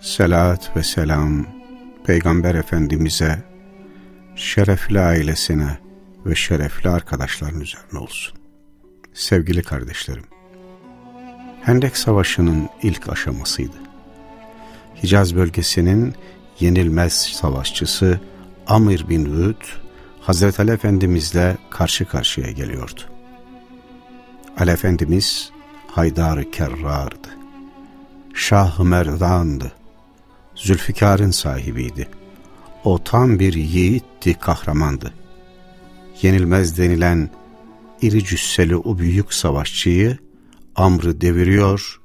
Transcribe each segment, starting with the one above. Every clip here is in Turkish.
Selat ve selam Peygamber Efendimiz'e, şerefli ailesine ve şerefli arkadaşların üzerine olsun. Sevgili kardeşlerim, Hendek Savaşı'nın ilk aşamasıydı. Hicaz bölgesinin yenilmez savaşçısı Amir bin Vüd, Hazreti Ali Efendimizle karşı karşıya geliyordu. Ali Efendimiz Haydar-ı Kerrar'dı. Şah-ı Merdan'dı. Zülfikar'ın sahibiydi. O tam bir yiğitti, kahramandı. Yenilmez denilen iri cüsseli o büyük savaşçıyı Amr'ı deviriyor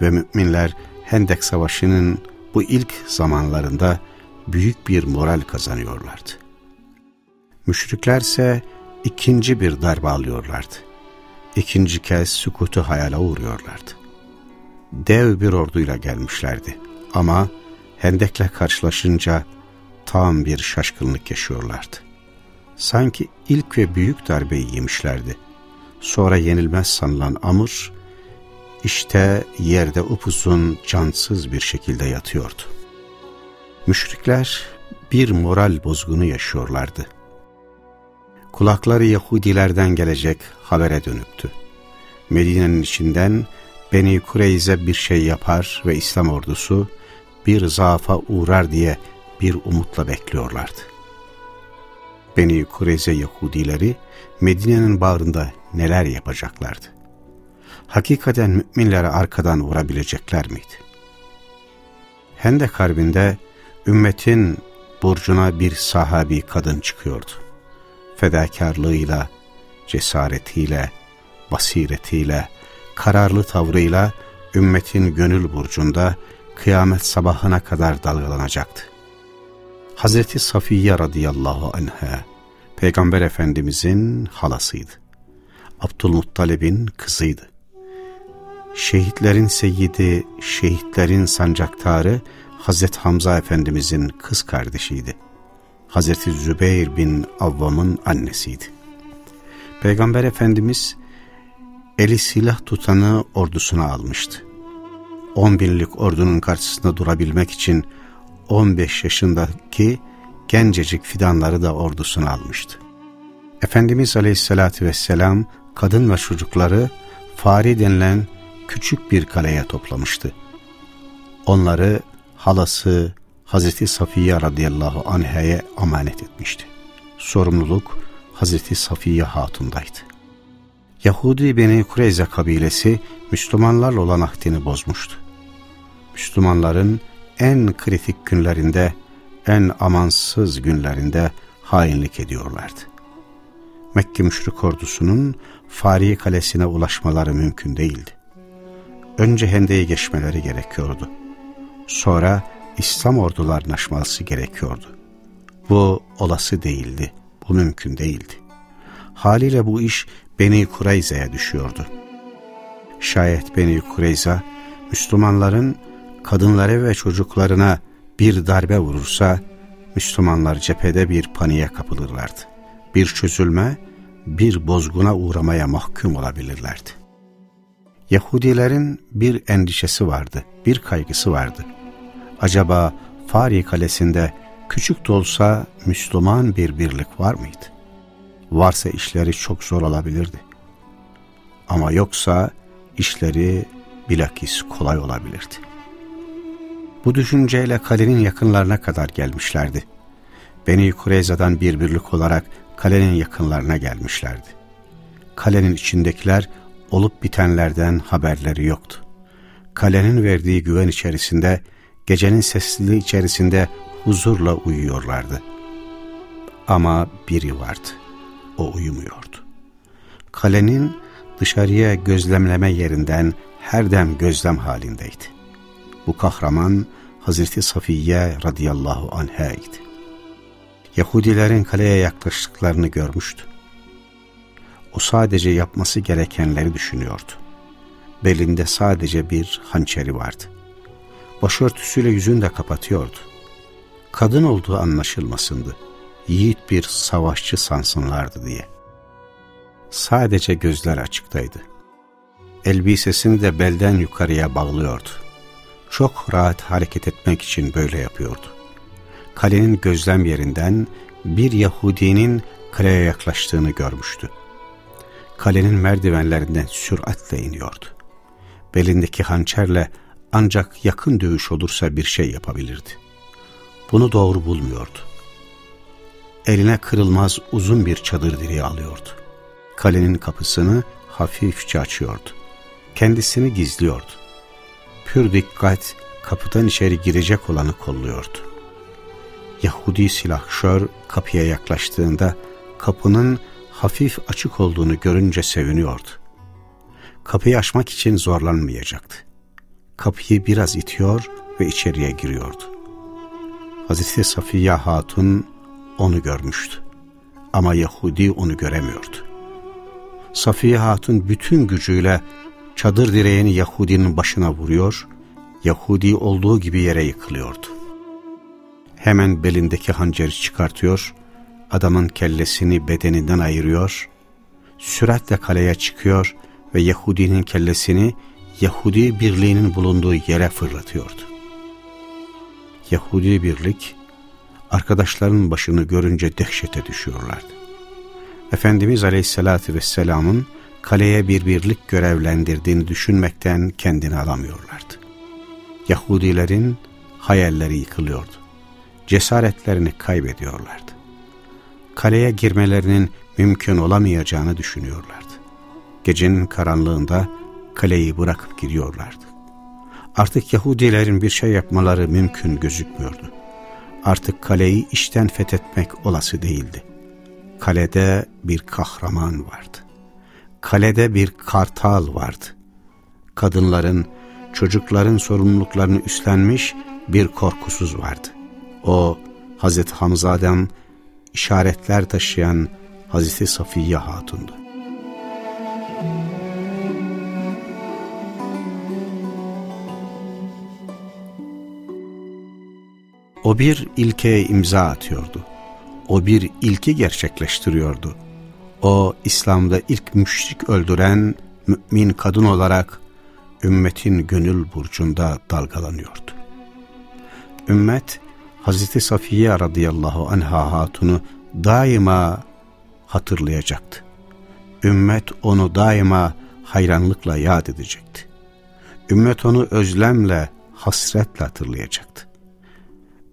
ve müminler Hendek Savaşı'nın bu ilk zamanlarında büyük bir moral kazanıyorlardı. Müşriklerse ikinci bir darbe alıyorlardı. İkinci kez sükutu hayale uğruyorlardı. Dev bir orduyla gelmişlerdi ama Hendek'le karşılaşınca tam bir şaşkınlık yaşıyorlardı. Sanki ilk ve büyük darbeyi yemişlerdi. Sonra yenilmez sanılan Amr, işte yerde upuzun cansız bir şekilde yatıyordu. Müşrikler bir moral bozgunu yaşıyorlardı. Kulakları Yahudilerden gelecek habere dönüktü. Medine'nin içinden Beni Kureyze bir şey yapar ve İslam ordusu bir zaafa uğrar diye bir umutla bekliyorlardı. Beni Kureyze Yahudileri Medine'nin bağrında neler yapacaklardı? Hakikaten müminlere arkadan vurabilecekler miydi? Hendek Harbi'nde ümmetin burcuna bir sahabi kadın çıkıyordu. Fedakarlığıyla, cesaretiyle, basiretiyle, kararlı tavrıyla ümmetin gönül burcunda kıyamet sabahına kadar dalgalanacaktı. Hazreti Safiye radıyallahu anha, Peygamber Efendimizin halasıydı. Abdülmuttalib'in kızıydı. Şehitlerin seyyidi, şehitlerin sancaktarı Hazreti Hamza Efendimizin kız kardeşiydi. Hazreti Zübeyir bin Avvam'ın annesiydi. Peygamber Efendimiz eli silah tutanı ordusuna almıştı. 10 binlik ordunun karşısında durabilmek için 15 yaşındaki gencecik fidanları da ordusuna almıştı. Efendimiz Aleyhisselatü Vesselam kadın ve çocukları Fari denilen küçük bir kaleye toplamıştı. Onları halası Hazreti Safiye radıyallahu anh'e emanet etmişti. Sorumluluk Hazreti Safiye Hatun'daydı. Yahudi Beni Kureyze kabilesi Müslümanlarla olan ahdini bozmuştu. Müslümanların en kritik günlerinde, en amansız günlerinde hainlik ediyorlardı. Mekke müşrik ordusunun Fari Kalesi'ne ulaşmaları mümkün değildi. Önce Hende'yi geçmeleri gerekiyordu. Sonra İslam ordularının aşması gerekiyordu. Bu olası değildi, bu mümkün değildi. Haliyle bu iş Beni Kureyze'ye düşüyordu. Şayet Beni Kureyze, Müslümanların kadınları ve çocuklarına bir darbe vurursa, Müslümanlar cephede bir paniğe kapılırlardı. Bir çözülme, bir bozguna uğramaya mahkum olabilirlerdi. Yahudilerin bir endişesi vardı, bir kaygısı vardı. Acaba Fari Kalesi'nde küçük de olsa Müslüman bir birlik var mıydı? Varsa işleri çok zor olabilirdi. Ama yoksa işleri bilakis kolay olabilirdi. Bu düşünceyle kalenin yakınlarına kadar gelmişlerdi. Beni Kureyza'dan bir birlik olarak kalenin yakınlarına gelmişlerdi. Kalenin içindekiler olup bitenlerden haberleri yoktu. Kalenin verdiği güven içerisinde, gecenin sessizliği içerisinde huzurla uyuyorlardı. Ama biri vardı. O uyumuyordu. Kalenin dışarıya gözlemleme yerinden her dem gözlem halindeydi. Bu kahraman Hazreti Safiye radıyallahu anh'a idi. Yahudilerin kaleye yaklaştıklarını görmüştü. O sadece yapması gerekenleri düşünüyordu. Belinde sadece bir hançeri vardı. Başörtüsüyle yüzünü de kapatıyordu. Kadın olduğu anlaşılmasındı. Yiğit bir savaşçı sansınlardı diye. Sadece gözler açıktaydı. Elbisesini de belden yukarıya bağlıyordu. Çok rahat hareket etmek için böyle yapıyordu. Kalenin gözlem yerinden bir Yahudinin kaleye yaklaştığını görmüştü. Kalenin merdivenlerinden süratle iniyordu. Belindeki hançerle ancak yakın dövüş olursa bir şey yapabilirdi. Bunu doğru bulmuyordu. Eline kırılmaz uzun bir çadır direği alıyordu. Kalenin kapısını hafifçe açıyordu. Kendisini gizliyordu. Pür dikkat kapıdan içeri girecek olanı kolluyordu. Yahudi silahşör kapıya yaklaştığında kapının hafif açık olduğunu görünce seviniyordu. Kapıyı açmak için zorlanmayacaktı. Kapıyı biraz itiyor ve içeriye giriyordu. Hazreti Safiye Hatun onu görmüştü. Ama Yahudi onu göremiyordu. Safiye Hatun bütün gücüyle çadır direğini Yahudinin başına vuruyor, Yahudi olduğu gibi yere yıkılıyordu. Hemen belindeki hanceri çıkartıyor, adamın kellesini bedeninden ayırıyor, süratle kaleye çıkıyor ve Yahudinin kellesini Yahudi birliğinin bulunduğu yere fırlatıyordu. Yahudi birlik, arkadaşlarının başını görünce dehşete düşüyorlardı. Efendimiz Aleyhisselatü Vesselam'ın kaleye bir birlik görevlendirdiğini düşünmekten kendini alamıyorlardı. Yahudilerin hayalleri yıkılıyordu. Cesaretlerini kaybediyorlardı. Kaleye girmelerinin mümkün olamayacağını düşünüyorlardı. Gecenin karanlığında kaleyi bırakıp gidiyorlardı. Artık Yahudilerin bir şey yapmaları mümkün gözükmüyordu. Artık kaleyi işten fethetmek olası değildi. Kalede bir kahraman vardı. Kalede bir kartal vardı. Kadınların, çocukların sorumluluklarını üstlenmiş bir korkusuz vardı. O Hazreti Hamza'dan işaretler taşıyan Hazreti Safiye Hatun'du. O bir ilkeye imza atıyordu. O bir ilki gerçekleştiriyordu. O İslam'da ilk müşrik öldüren mümin kadın olarak ümmetin gönül burcunda dalgalanıyordu. Ümmet Hazreti Safiye radıyallahu anha hatunu daima hatırlayacaktı. Ümmet onu daima hayranlıkla yad edecekti. Ümmet onu özlemle, hasretle hatırlayacaktı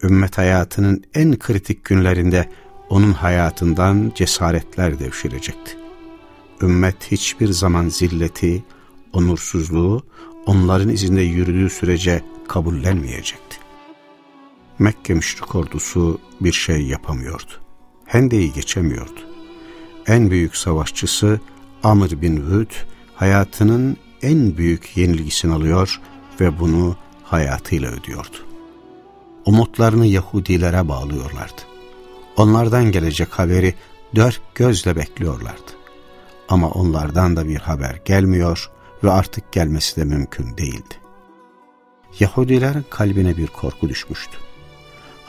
ümmet hayatının en kritik günlerinde onun hayatından cesaretler devşirecekti. Ümmet hiçbir zaman zilleti, onursuzluğu onların izinde yürüdüğü sürece kabullenmeyecekti. Mekke müşrik ordusu bir şey yapamıyordu. Hende'yi geçemiyordu. En büyük savaşçısı Amr bin Hüd hayatının en büyük yenilgisini alıyor ve bunu hayatıyla ödüyordu umutlarını Yahudilere bağlıyorlardı. Onlardan gelecek haberi dört gözle bekliyorlardı. Ama onlardan da bir haber gelmiyor ve artık gelmesi de mümkün değildi. Yahudilerin kalbine bir korku düşmüştü.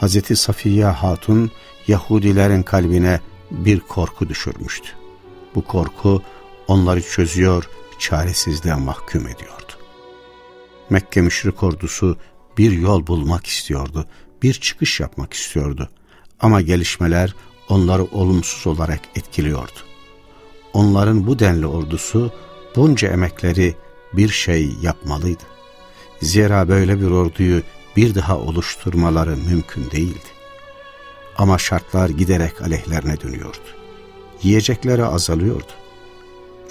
Hz. Safiye Hatun Yahudilerin kalbine bir korku düşürmüştü. Bu korku onları çözüyor, çaresizliğe mahkum ediyordu. Mekke müşrik ordusu bir yol bulmak istiyordu, bir çıkış yapmak istiyordu. Ama gelişmeler onları olumsuz olarak etkiliyordu. Onların bu denli ordusu bunca emekleri bir şey yapmalıydı. Zira böyle bir orduyu bir daha oluşturmaları mümkün değildi. Ama şartlar giderek aleyhlerine dönüyordu. Yiyecekleri azalıyordu.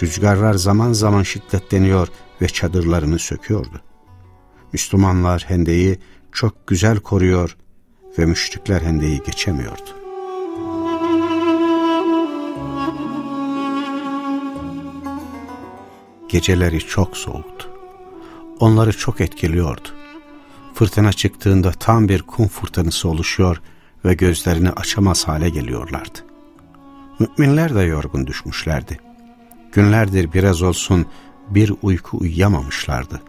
Rüzgarlar zaman zaman şiddetleniyor ve çadırlarını söküyordu. Müslümanlar hendeyi çok güzel koruyor ve müşrikler hendeyi geçemiyordu. Geceleri çok soğuktu. Onları çok etkiliyordu. Fırtına çıktığında tam bir kum fırtınası oluşuyor ve gözlerini açamaz hale geliyorlardı. Müminler de yorgun düşmüşlerdi. Günlerdir biraz olsun bir uyku uyuyamamışlardı.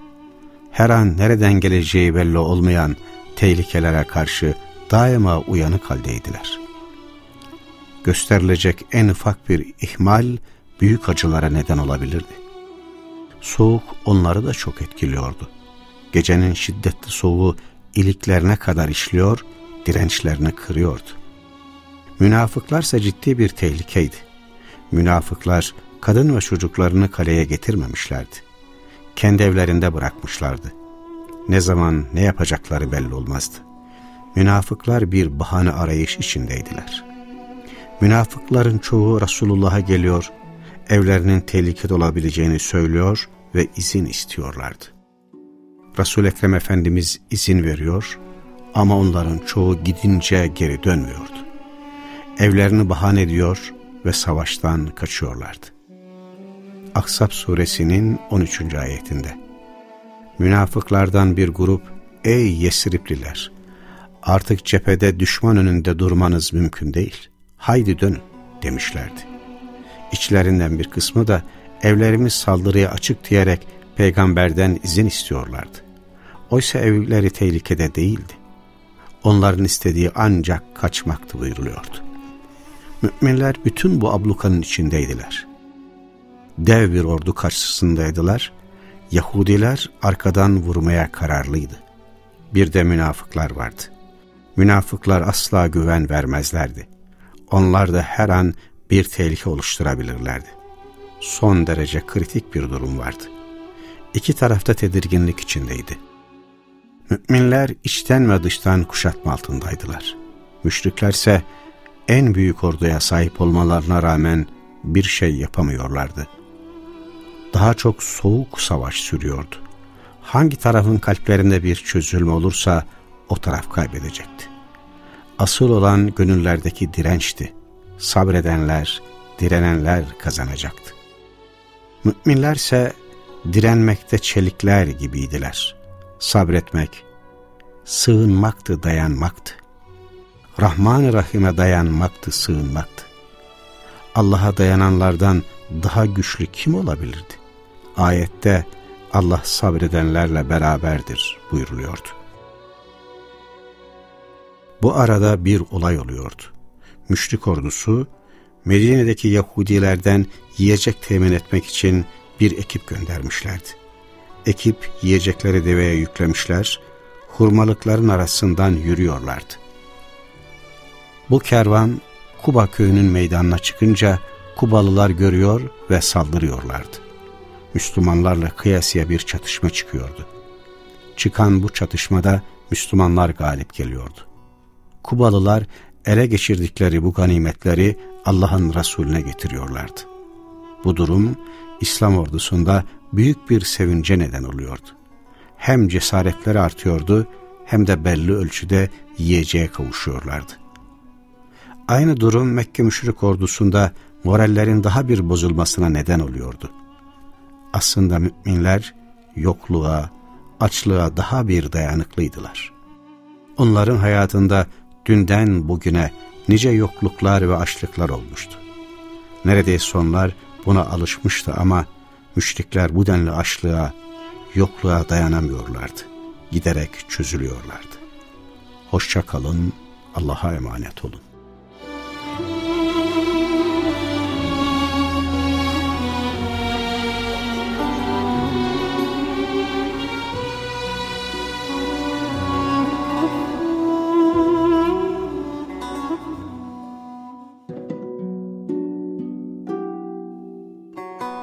Her an nereden geleceği belli olmayan tehlikelere karşı daima uyanık haldeydiler. Gösterilecek en ufak bir ihmal büyük acılara neden olabilirdi. Soğuk onları da çok etkiliyordu. Gecenin şiddetli soğuğu iliklerine kadar işliyor, dirençlerini kırıyordu. Münafıklarsa ciddi bir tehlikeydi. Münafıklar kadın ve çocuklarını kaleye getirmemişlerdi. Kendi evlerinde bırakmışlardı. Ne zaman ne yapacakları belli olmazdı. Münafıklar bir bahane arayış içindeydiler. Münafıkların çoğu Resulullah'a geliyor, evlerinin tehlikede olabileceğini söylüyor ve izin istiyorlardı. Resul Ekrem Efendimiz izin veriyor ama onların çoğu gidince geri dönmüyordu. Evlerini bahane ediyor ve savaştan kaçıyorlardı. Aksap suresinin 13. ayetinde Münafıklardan bir grup Ey Yesripliler! Artık cephede düşman önünde durmanız mümkün değil. Haydi dönün demişlerdi. İçlerinden bir kısmı da evlerimiz saldırıya açık diyerek peygamberden izin istiyorlardı. Oysa evleri tehlikede değildi. Onların istediği ancak kaçmaktı buyuruluyordu. Müminler bütün bu ablukanın içindeydiler. Dev bir ordu karşısındaydılar. Yahudiler arkadan vurmaya kararlıydı. Bir de münafıklar vardı. Münafıklar asla güven vermezlerdi. Onlar da her an bir tehlike oluşturabilirlerdi. Son derece kritik bir durum vardı. İki tarafta tedirginlik içindeydi. Müminler içten ve dıştan kuşatma altındaydılar. Müşriklerse en büyük orduya sahip olmalarına rağmen bir şey yapamıyorlardı. Daha çok soğuk savaş sürüyordu. Hangi tarafın kalplerinde bir çözülme olursa o taraf kaybedecekti. Asıl olan gönüllerdeki dirençti. Sabredenler, direnenler kazanacaktı. Müminlerse direnmekte çelikler gibiydiler. Sabretmek, sığınmaktı, dayanmaktı. Rahman-ı Rahim'e dayanmaktı, sığınmaktı. Allah'a dayananlardan daha güçlü kim olabilirdi? Ayette Allah sabredenlerle beraberdir buyuruluyordu. Bu arada bir olay oluyordu. Müşrik ordusu Medine'deki Yahudilerden yiyecek temin etmek için bir ekip göndermişlerdi. Ekip yiyecekleri deveye yüklemişler, hurmalıkların arasından yürüyorlardı. Bu kervan Kuba köyünün meydanına çıkınca Kubalılar görüyor ve saldırıyorlardı. Müslümanlarla kıyasıya bir çatışma çıkıyordu. Çıkan bu çatışmada Müslümanlar galip geliyordu. Kubalılar ele geçirdikleri bu ganimetleri Allah'ın Resulüne getiriyorlardı. Bu durum İslam ordusunda büyük bir sevince neden oluyordu. Hem cesaretleri artıyordu hem de belli ölçüde yiyeceğe kavuşuyorlardı. Aynı durum Mekke müşrik ordusunda morallerin daha bir bozulmasına neden oluyordu. Aslında müminler yokluğa, açlığa daha bir dayanıklıydılar. Onların hayatında dünden bugüne nice yokluklar ve açlıklar olmuştu. Neredeyse onlar buna alışmıştı ama müşrikler bu denli açlığa, yokluğa dayanamıyorlardı. Giderek çözülüyorlardı. Hoşça kalın, Allah'a emanet olun.